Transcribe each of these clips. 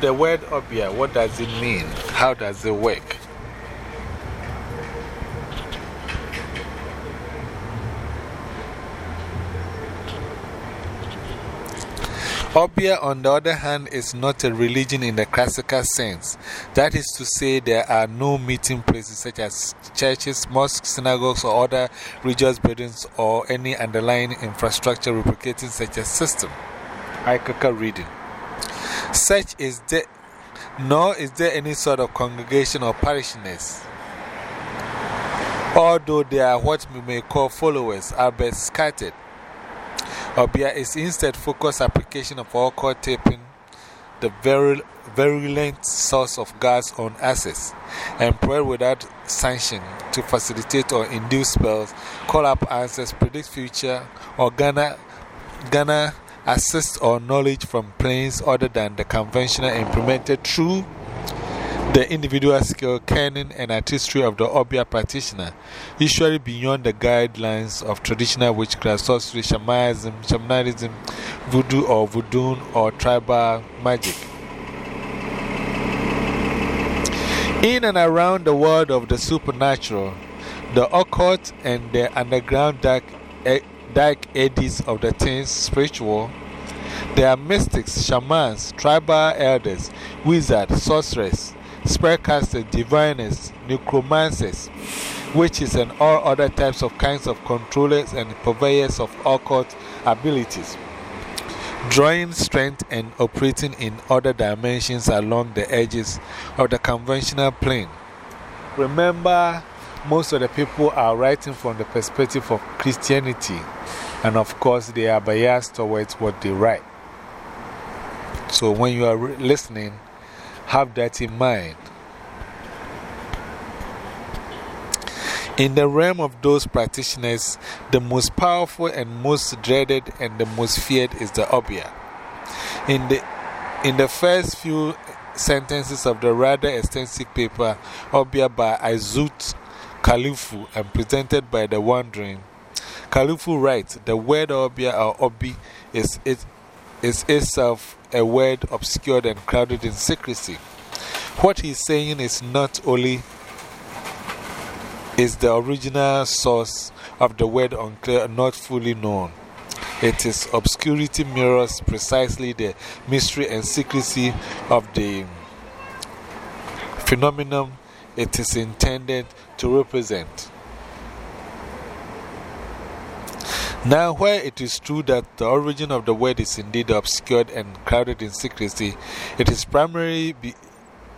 the word Obeah, what does it mean? How does it work? Obeah, on the other hand, is not a religion in the classical sense. That is to say, there are no meeting places such as churches, mosques, synagogues, or other religious buildings, or any underlying infrastructure replicating such a system. ICACA reading. Such is the, nor is there any sort of congregation or parishioners. Although they are what we may call followers, are but scattered. Obeah is instead focused application of occult taping, the very virulent source of God's own access, employed without sanction to facilitate or induce spells, call up answers, predict future, or garner, garner assist or knowledge from planes other than the conventional implemented through the individual skill, canon, and artistry of the Obeah practitioner, usually beyond the guidelines of traditional witchcraft, sorcery, shamanism, shamanism, voodoo or voodoo, or tribal magic. In and around the world of the supernatural, the occult and the underground dark, dark eddies of the things spiritual, there are mystics, shamans, tribal elders, wizards, sorcerers, spellcasters, diviners, necromancers, witches, and all other types of kinds of controllers and purveyors of occult abilities, drawing strength and operating in other dimensions along the edges of the conventional plane. Remember, most of the people are writing from the perspective of Christianity, and of course, they are biased towards what they write. So, when you are listening, have that in mind. In the realm of those practitioners, the most powerful and most dreaded and the most feared is the Obeah. In the, in the first few sentences of the rather extensive paper, Obeah by Aizut Kalifu and presented by The Wanderling, Kalifu writes The word Obeah or uh, Obi is, it, is itself a word obscured and crowded in secrecy. What he's saying is not only is the original source of the word unclear not fully known. It is obscurity mirrors precisely the mystery and secrecy of the phenomenon it is intended to represent. Now, where it is true that the origin of the word is indeed obscured and crowded in secrecy, it is primarily, be,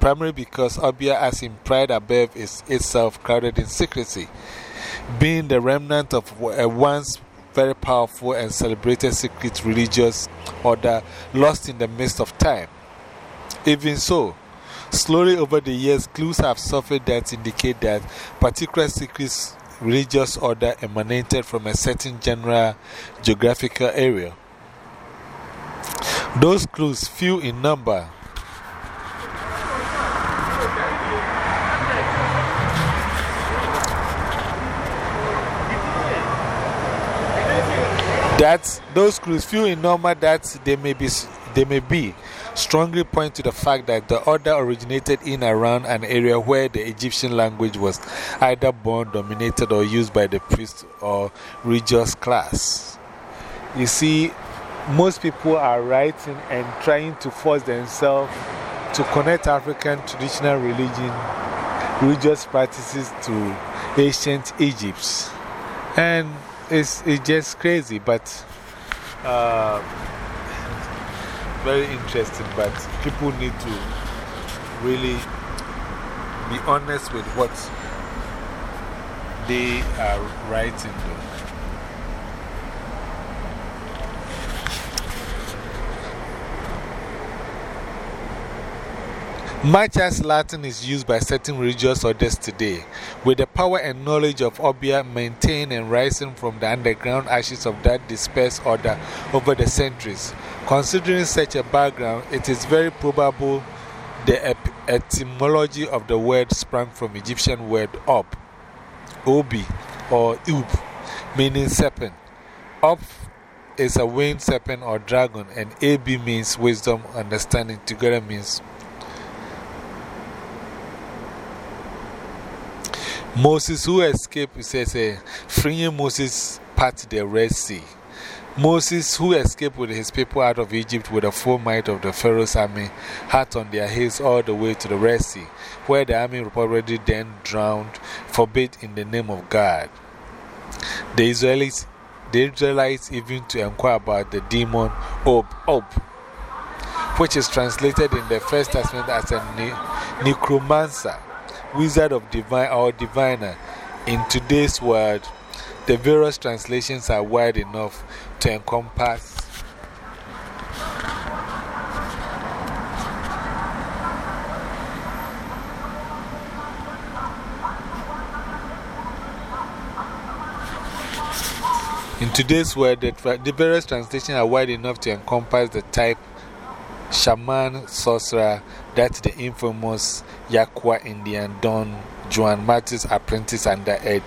primarily because Abia, as implied above, is itself crowded in secrecy, being the remnant of a once very powerful and celebrated secret religious order lost in the midst of time. Even so, slowly over the years, clues have surfaced that indicate that particular secret religious order emanated from a certain general geographical area. Those clues, few in number, that those clues, few in number, that they may be, they may be strongly point to the fact that the order originated in around an area where the Egyptian language was either born, dominated, or used by the priest or religious class. You see, most people are writing and trying to force themselves to connect African traditional religion, religious practices to ancient Egypt. And it's, it's just crazy, but. Uh, very interesting, but people need to really be honest with what they are writing. Much as Latin is used by certain religious orders today, with the power and knowledge of Obeah maintained and rising from the underground ashes of that dispersed order over the centuries, considering such a background, it is very probable the etymology of the word sprang from Egyptian word ob, obi, or ub, meaning serpent. Ob is a winged serpent or dragon, and AB means wisdom, understanding, together means Moses, who escaped, says, uh, freeing Moses part the Red Sea. Moses, who escaped with his people out of Egypt with the full might of the Pharaoh's army, had on their heels all the way to the Red Sea, where the army already then drowned, forbid in the name of God. The Israelites, the Israelites even to inquire about the demon Ob, Ob, which is translated in the First Testament as a necromancer, wizard of divine or diviner. In today's world, the various translations are wide enough to encompass In today's world, the, the various translations are wide enough to encompass the type shaman sorcerer that the infamous Yaqui Indian Don Juan Martin's apprentice under Ed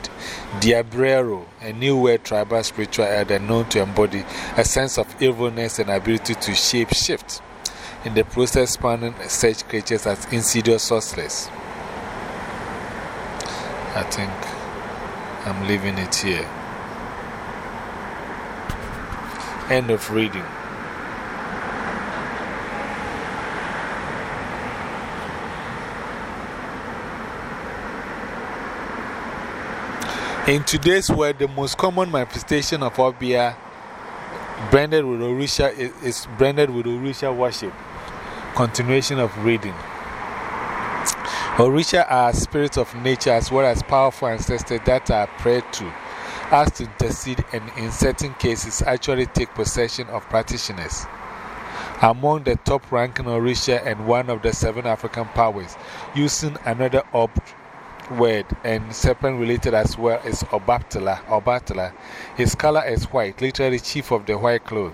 diablero, a new word tribal spiritual elder known to embody a sense of evilness and ability to shape shift, in the process spanning such creatures as insidious sorcerers. I think I'm leaving it here. End of reading. In today's world, the most common manifestation of Obeah branded with Orisha is, is branded with Orisha worship. Continuation of reading. Orisha are spirits of nature as well as powerful ancestors that are prayed to, asked to intercede and in certain cases actually take possession of practitioners. Among the top ranking Orisha and one of the seven African powers, using another ob word and serpent related as well is Obatala. Obatala. His color is white, literally chief of the white cloth.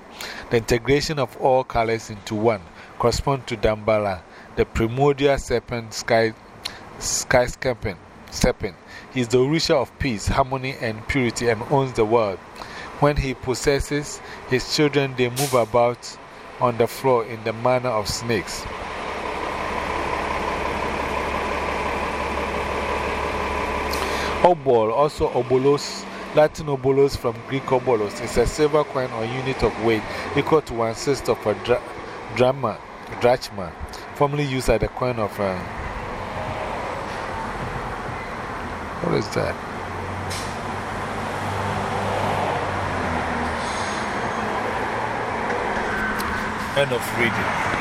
The integration of all colors into one corresponds to Dambala, the primordial serpent sky, sky serpent. serpent. He is the Orisha of peace, harmony, and purity and owns the world. When he possesses his children, they move about on the floor in the manner of snakes. Obol, also obolos, Latin obolos from Greek obolos, is a silver coin or unit of weight equal to one sixth of a dra drama, drachma, formerly used as a coin of. Uh, what is that? End of reading.